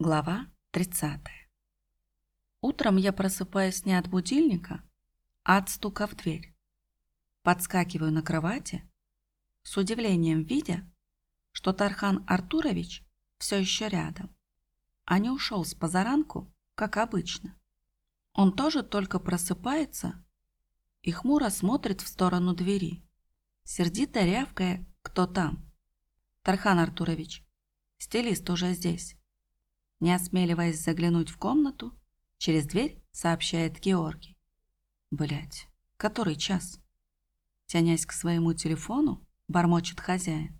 Глава 30. Утром я просыпаюсь не от будильника, а от стука в дверь. Подскакиваю на кровати, с удивлением видя, что Тархан Артурович все еще рядом, а не ушел с позаранку, как обычно. Он тоже только просыпается и хмуро смотрит в сторону двери, сердито рявкая «Кто там?». «Тархан Артурович, стилист уже здесь». Не осмеливаясь заглянуть в комнату, через дверь сообщает Георгий. Блять, который час? Тянясь к своему телефону, бормочет хозяин.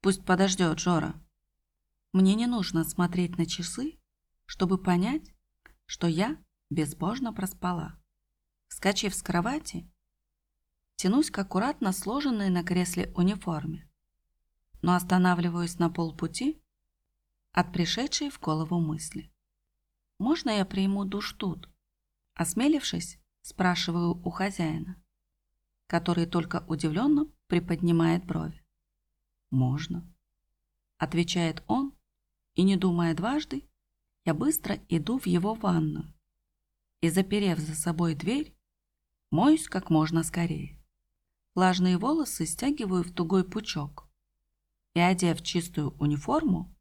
Пусть подождет, Жора. Мне не нужно смотреть на часы, чтобы понять, что я безбожно проспала. Вскочив с кровати, тянусь к аккуратно сложенной на кресле униформе, но останавливаюсь на полпути от пришедшей в голову мысли. «Можно я приму душ тут?» Осмелившись, спрашиваю у хозяина, который только удивленно приподнимает брови. «Можно», — отвечает он, и, не думая дважды, я быстро иду в его ванную и, заперев за собой дверь, моюсь как можно скорее. Влажные волосы стягиваю в тугой пучок и, одев чистую униформу,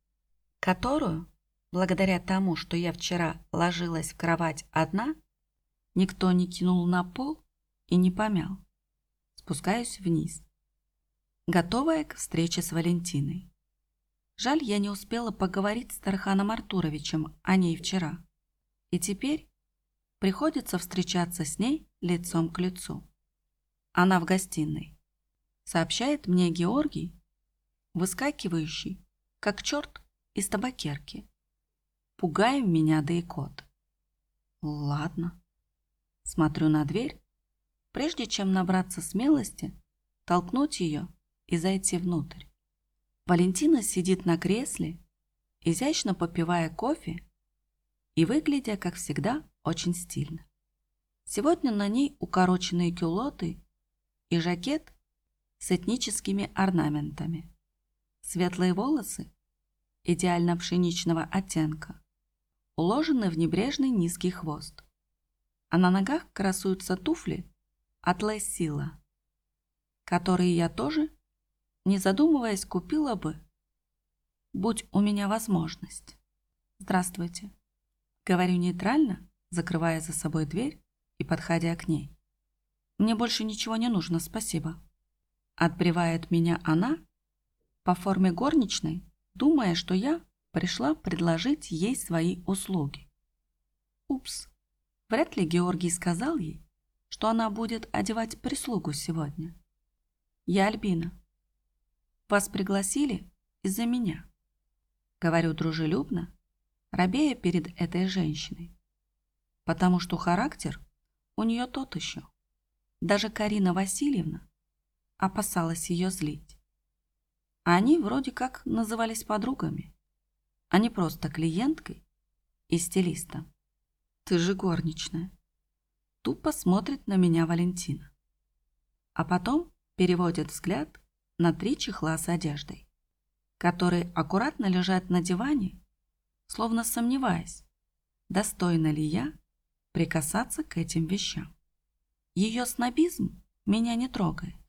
которую, благодаря тому, что я вчера ложилась в кровать одна, никто не кинул на пол и не помял. Спускаюсь вниз, готовая к встрече с Валентиной. Жаль, я не успела поговорить с Тарханом Артуровичем о ней вчера. И теперь приходится встречаться с ней лицом к лицу. Она в гостиной. Сообщает мне Георгий, выскакивающий, как черт из табакерки. Пугаем меня да и кот. Ладно. Смотрю на дверь, прежде чем набраться смелости, толкнуть ее и зайти внутрь. Валентина сидит на кресле, изящно попивая кофе и выглядя, как всегда, очень стильно. Сегодня на ней укороченные кюлоты и жакет с этническими орнаментами. Светлые волосы идеально пшеничного оттенка, уложены в небрежный низкий хвост. А на ногах красуются туфли от Лессила, которые я тоже, не задумываясь, купила бы, будь у меня возможность. Здравствуйте. Говорю нейтрально, закрывая за собой дверь и подходя к ней. Мне больше ничего не нужно, спасибо. Отбревает меня она по форме горничной думая, что я пришла предложить ей свои услуги. Упс, вряд ли Георгий сказал ей, что она будет одевать прислугу сегодня. Я Альбина. Вас пригласили из-за меня. Говорю дружелюбно, робея перед этой женщиной. Потому что характер у нее тот еще. Даже Карина Васильевна опасалась ее злить. Они вроде как назывались подругами, а не просто клиенткой и стилистом. Ты же горничная. Тупо смотрит на меня Валентина. А потом переводит взгляд на три чехла с одеждой, которые аккуратно лежат на диване, словно сомневаясь, достойна ли я прикасаться к этим вещам. Ее снобизм меня не трогает.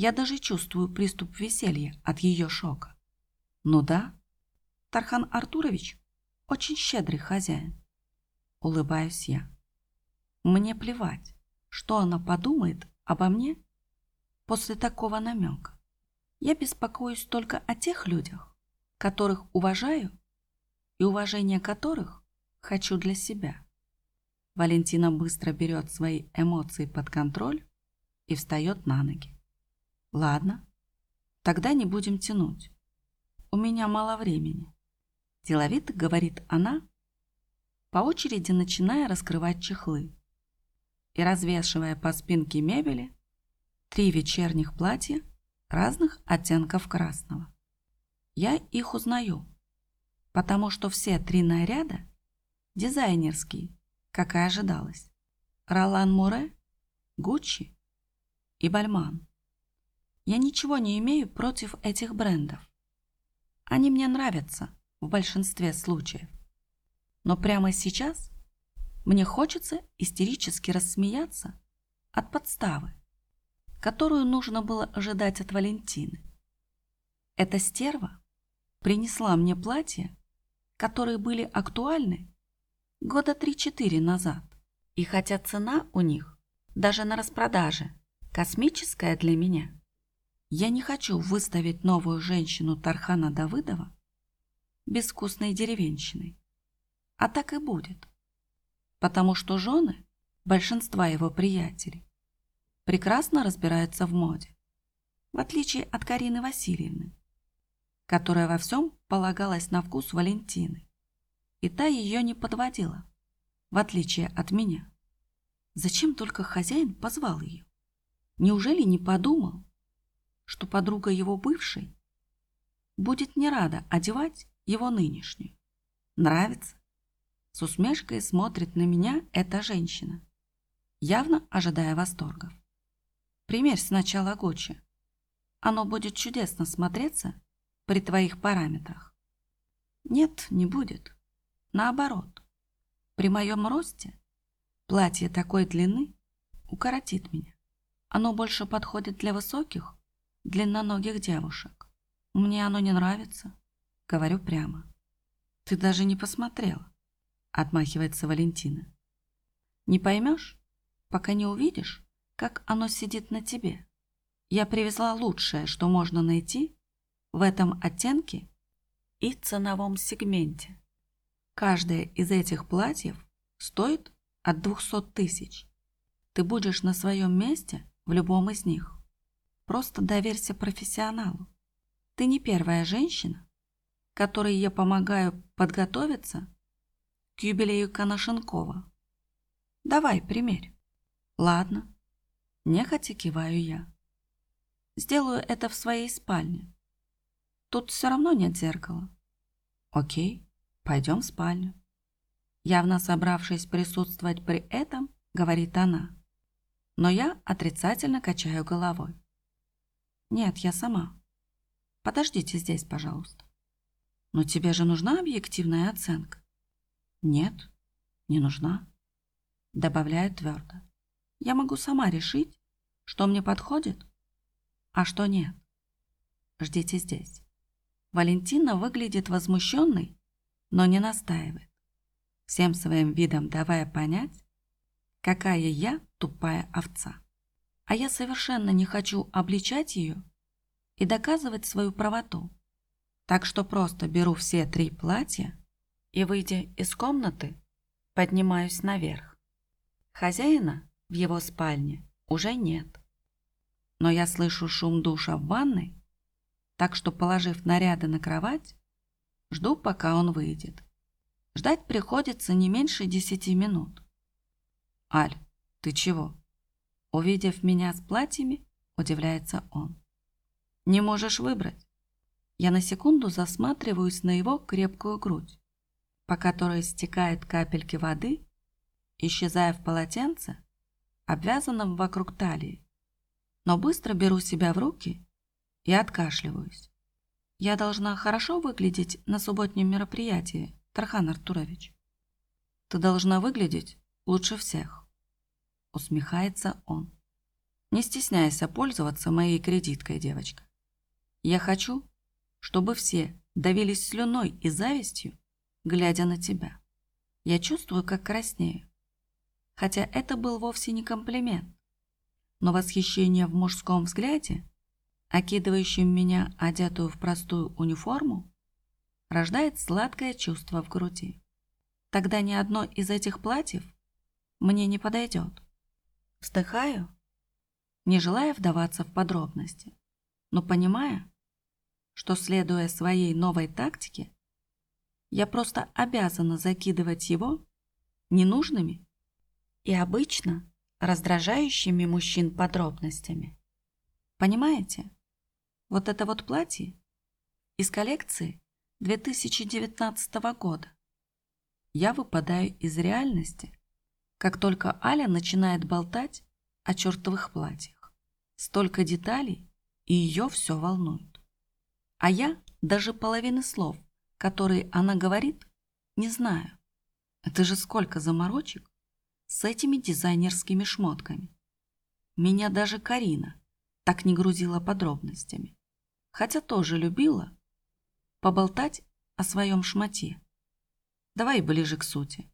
Я даже чувствую приступ веселья от ее шока. Ну да, Тархан Артурович очень щедрый хозяин. Улыбаюсь я. Мне плевать, что она подумает обо мне после такого намека. Я беспокоюсь только о тех людях, которых уважаю и уважение которых хочу для себя. Валентина быстро берет свои эмоции под контроль и встает на ноги. Ладно, тогда не будем тянуть. У меня мало времени. Деловито говорит она, по очереди начиная раскрывать чехлы и развешивая по спинке мебели три вечерних платья разных оттенков красного. Я их узнаю, потому что все три наряда дизайнерские, как и ожидалось. Ролан Муре, Гуччи и Бальман. Я ничего не имею против этих брендов. Они мне нравятся, в большинстве случаев. Но прямо сейчас мне хочется истерически рассмеяться от подставы, которую нужно было ожидать от Валентины. Эта стерва принесла мне платья, которые были актуальны года 3-4 назад. И хотя цена у них даже на распродаже космическая для меня, я не хочу выставить новую женщину Тархана Давыдова безвкусной деревенщиной. А так и будет. Потому что жены большинства его приятелей прекрасно разбираются в моде, в отличие от Карины Васильевны, которая во всем полагалась на вкус Валентины. И та ее не подводила, в отличие от меня. Зачем только хозяин позвал ее? Неужели не подумал, что подруга его бывшей будет не рада одевать его нынешнюю? Нравится? С усмешкой смотрит на меня эта женщина, явно ожидая восторгов. Примерь сначала Гуччи. Оно будет чудесно смотреться при твоих параметрах. Нет, не будет. Наоборот. При моем росте платье такой длины укоротит меня. Оно больше подходит для высоких, длинноногих девушек. Мне оно не нравится. Говорю прямо. Ты даже не посмотрела. Отмахивается Валентина. Не поймешь, пока не увидишь, как оно сидит на тебе. Я привезла лучшее, что можно найти в этом оттенке и ценовом сегменте. Каждое из этих платьев стоит от 200 тысяч. Ты будешь на своем месте в любом из них. Просто доверься профессионалу. Ты не первая женщина, которой я помогаю подготовиться к юбилею Коношенкова. Давай, примерь. Ладно. Нехотя киваю я. Сделаю это в своей спальне. Тут все равно нет зеркала. Окей, пойдем в спальню. Явно собравшись присутствовать при этом, говорит она. Но я отрицательно качаю головой. Нет, я сама. Подождите здесь, пожалуйста. Но тебе же нужна объективная оценка? Нет, не нужна. Добавляю твердо. Я могу сама решить, что мне подходит, а что нет. Ждите здесь. Валентина выглядит возмущенной, но не настаивает, всем своим видом давая понять, какая я тупая овца. А я совершенно не хочу обличать ее и доказывать свою правоту. Так что просто беру все три платья и, выйдя из комнаты, поднимаюсь наверх. Хозяина в его спальне уже нет. Но я слышу шум душа в ванной так что, положив наряды на кровать, жду, пока он выйдет. Ждать приходится не меньше десяти минут. «Аль, ты чего?» Увидев меня с платьями, удивляется он. «Не можешь выбрать?» Я на секунду засматриваюсь на его крепкую грудь, по которой стекают капельки воды, исчезая в полотенце, обвязанном вокруг талии. Но быстро беру себя в руки и откашливаюсь. Я должна хорошо выглядеть на субботнем мероприятии, Тархан Артурович. Ты должна выглядеть лучше всех. Усмехается он. Не стесняйся пользоваться моей кредиткой, девочка. Я хочу, чтобы все давились слюной и завистью, глядя на тебя. Я чувствую, как краснею. Хотя это был вовсе не комплимент. Но восхищение в мужском взгляде окидывающим меня, одетую в простую униформу, рождает сладкое чувство в груди. Тогда ни одно из этих платьев мне не подойдет. Вздыхаю, не желая вдаваться в подробности, но понимая, что, следуя своей новой тактике, я просто обязана закидывать его ненужными и обычно раздражающими мужчин подробностями. Понимаете? Вот это вот платье из коллекции 2019 года. Я выпадаю из реальности, как только Аля начинает болтать о чертовых платьях. Столько деталей, и ее все волнует. А я даже половины слов которые она говорит, не знаю. Это же сколько заморочек с этими дизайнерскими шмотками. Меня даже Карина так не грузила подробностями, хотя тоже любила поболтать о своем шмоте. Давай ближе к сути.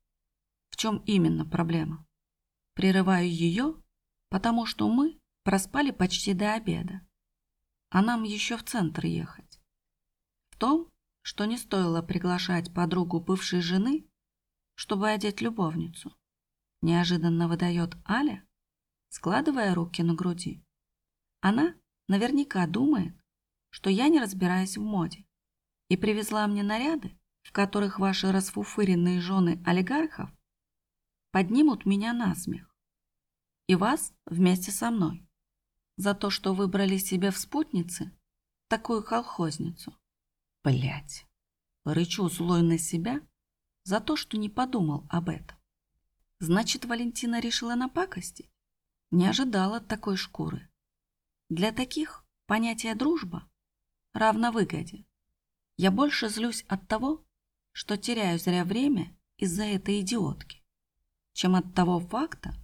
Чем именно проблема? Прерываю ее, потому что мы проспали почти до обеда, а нам еще в центр ехать. В том, что не стоило приглашать подругу бывшей жены, чтобы одеть любовницу, неожиданно выдает Аля, складывая руки на груди. Она наверняка думает, что я не разбираюсь в моде и привезла мне наряды, в которых ваши расфуфыренные жены олигархов поднимут меня на смех. И вас вместе со мной. За то, что выбрали себе в спутнице такую колхозницу. Блять. Рычу злой на себя за то, что не подумал об этом. Значит, Валентина решила напакостить? Не ожидала такой шкуры. Для таких понятие дружба равна выгоде. Я больше злюсь от того, что теряю зря время из-за этой идиотки, чем от того факта,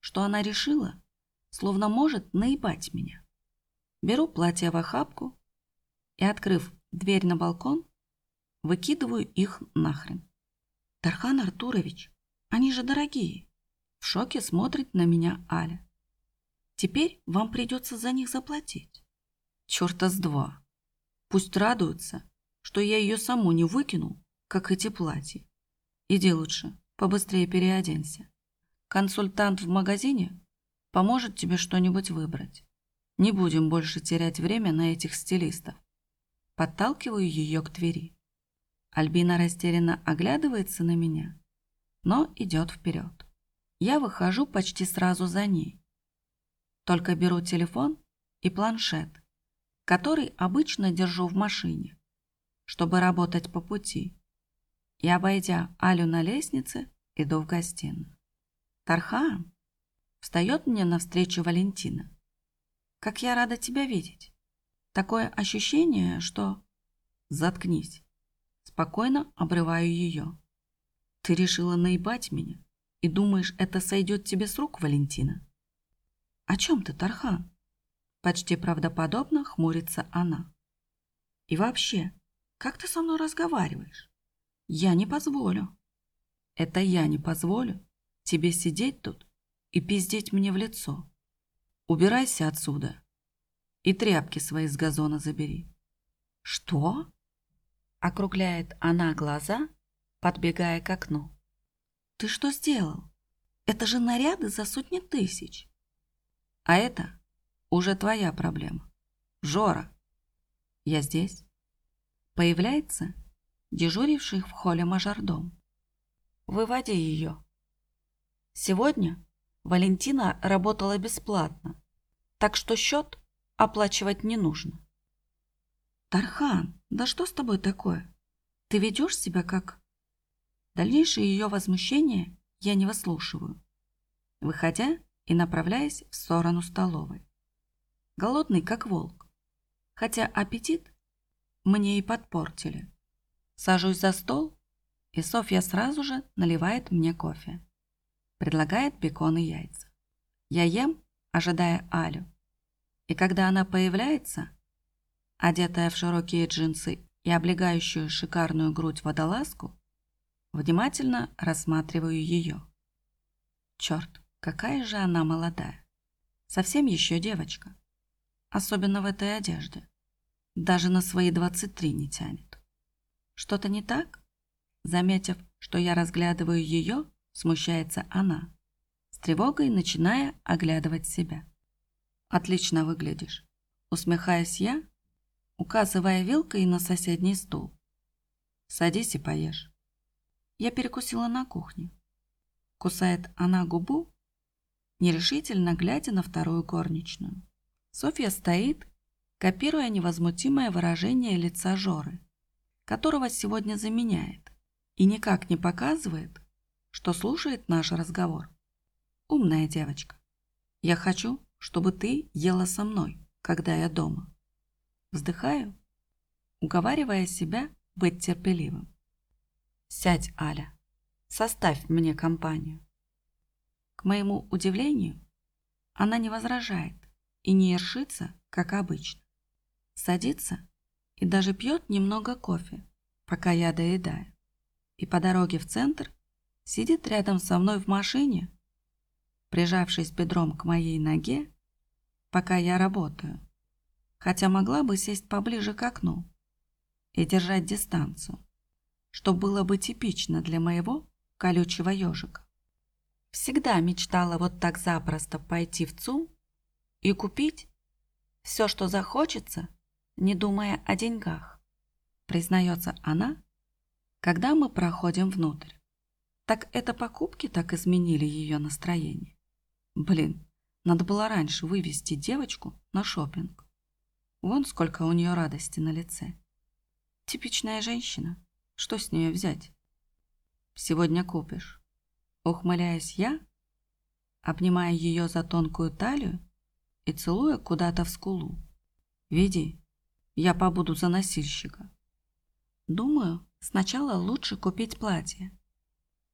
что она решила, словно может наебать меня. Беру платье в охапку и, открыв дверь на балкон, выкидываю их нахрен. Тархан Артурович, они же дорогие. В шоке смотрит на меня Аля. Теперь вам придется за них заплатить. Черта с два. Пусть радуются, что я ее саму не выкинул, как эти платья. Иди лучше, побыстрее переоденься. Консультант в магазине поможет тебе что-нибудь выбрать. Не будем больше терять время на этих стилистов. Подталкиваю ее к двери. Альбина растерянно оглядывается на меня, но идет вперед. Я выхожу почти сразу за ней. Только беру телефон и планшет, который обычно держу в машине, чтобы работать по пути. И, обойдя Алю на лестнице, иду в гостиную. Тархан встает мне навстречу Валентина. Как я рада тебя видеть. Такое ощущение, что... Заткнись. Спокойно обрываю ее. Ты решила наебать меня и думаешь, это сойдет тебе с рук, Валентина? О чем ты, Тархан? Почти правдоподобно хмурится она. И вообще, как ты со мной разговариваешь? Я не позволю. Это я не позволю тебе сидеть тут и пиздеть мне в лицо. Убирайся отсюда и тряпки свои с газона забери. Что? Округляет она глаза, подбегая к окну. Ты что сделал? Это же наряды за сотни тысяч. А это уже твоя проблема. Жора, я здесь. Появляется дежуривший в холле мажордом. Выводи ее. Сегодня Валентина работала бесплатно, так что счет оплачивать не нужно. Тархан, да что с тобой такое? Ты ведешь себя как... Дальнейшее ее возмущение я не выслушиваю, выходя и направляясь в сторону столовой. Голодный, как волк, хотя аппетит мне и подпортили. Сажусь за стол, и Софья сразу же наливает мне кофе. Предлагает бекон и яйца. Я ем, ожидая Алю. И когда она появляется, одетая в широкие джинсы и облегающую шикарную грудь водолазку, внимательно рассматриваю ее. Черт, какая же она молодая. Совсем еще девочка. Особенно в этой одежде. Даже на свои 23 не тянет. Что-то не так? Заметив, что я разглядываю ее, смущается она, с тревогой начиная оглядывать себя. «Отлично выглядишь», усмехаясь я, указывая вилкой на соседний стул. «Садись и поешь». Я перекусила на кухне. Кусает она губу, нерешительно глядя на вторую горничную. Софья стоит, копируя невозмутимое выражение лица Жоры, которого сегодня заменяет, и никак не показывает, что слушает наш разговор. Умная девочка. Я хочу, чтобы ты ела со мной, когда я дома. Вздыхаю, уговаривая себя быть терпеливым. Сядь, Аля, составь мне компанию. К моему удивлению, она не возражает и не ершится, как обычно. Садится и даже пьет немного кофе, пока я доедаю. И по дороге в центр сидит рядом со мной в машине, прижавшись бедром к моей ноге, пока я работаю, хотя могла бы сесть поближе к окну и держать дистанцию, что было бы типично для моего колючего ежика. Всегда мечтала вот так запросто пойти в ЦУМ и купить все, что захочется, не думая о деньгах, признается она, когда мы проходим внутрь. Так это покупки так изменили ее настроение. Блин, надо было раньше вывести девочку на шопинг. Вон сколько у нее радости на лице. Типичная женщина. Что с нее взять? Сегодня купишь. Ухмыляясь я, обнимая ее за тонкую талию и целуя куда-то в скулу. Веди, я побуду за носильщика. Думаю, сначала лучше купить платье,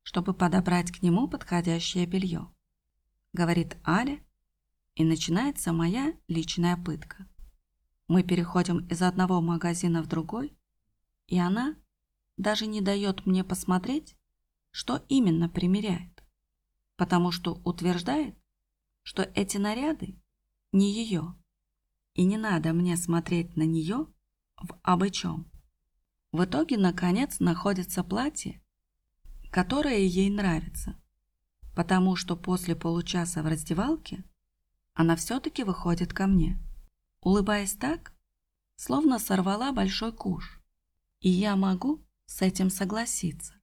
чтобы подобрать к нему подходящее белье, говорит Аля, и начинается моя личная пытка. Мы переходим из одного магазина в другой, и она даже не дает мне посмотреть, что именно примеряет, потому что утверждает, что эти наряды не ее, и не надо мне смотреть на нее в абы чем. В итоге, наконец, находится платье, которое ей нравится, потому что после получаса в раздевалке она все-таки выходит ко мне, улыбаясь так, словно сорвала большой куш, и я могу с этим согласиться.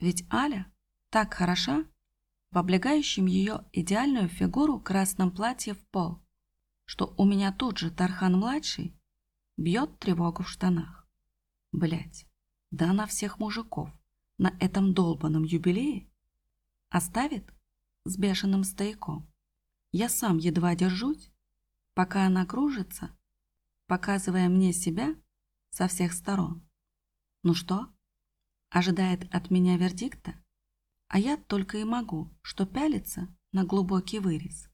Ведь Аля так хороша в облегающем ее идеальную фигуру красном платье в пол, что у меня тут же Тархан-младший бьет тревогу в штанах. Блять, да она всех мужиков на этом долбанном юбилее оставит с бешеным стояком. Я сам едва держусь, пока она кружится, показывая мне себя со всех сторон. Ну что, ожидает от меня вердикта, а я только и могу, что пялиться на глубокий вырез,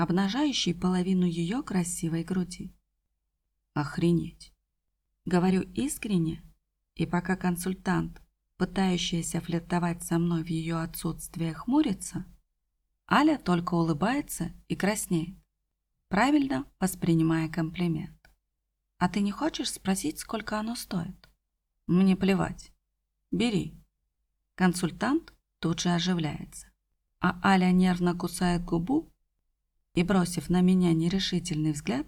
обнажающий половину ее красивой груди. Охренеть! Говорю искренне, и пока консультант, пытающийся флиртовать со мной в ее отсутствие, хмурится, Аля только улыбается и краснеет, правильно воспринимая комплимент. А ты не хочешь спросить, сколько оно стоит? Мне плевать. Бери. Консультант тут же оживляется. А Аля нервно кусает губу и, бросив на меня нерешительный взгляд,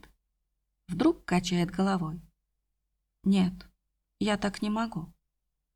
вдруг качает головой. Нет, я так не могу.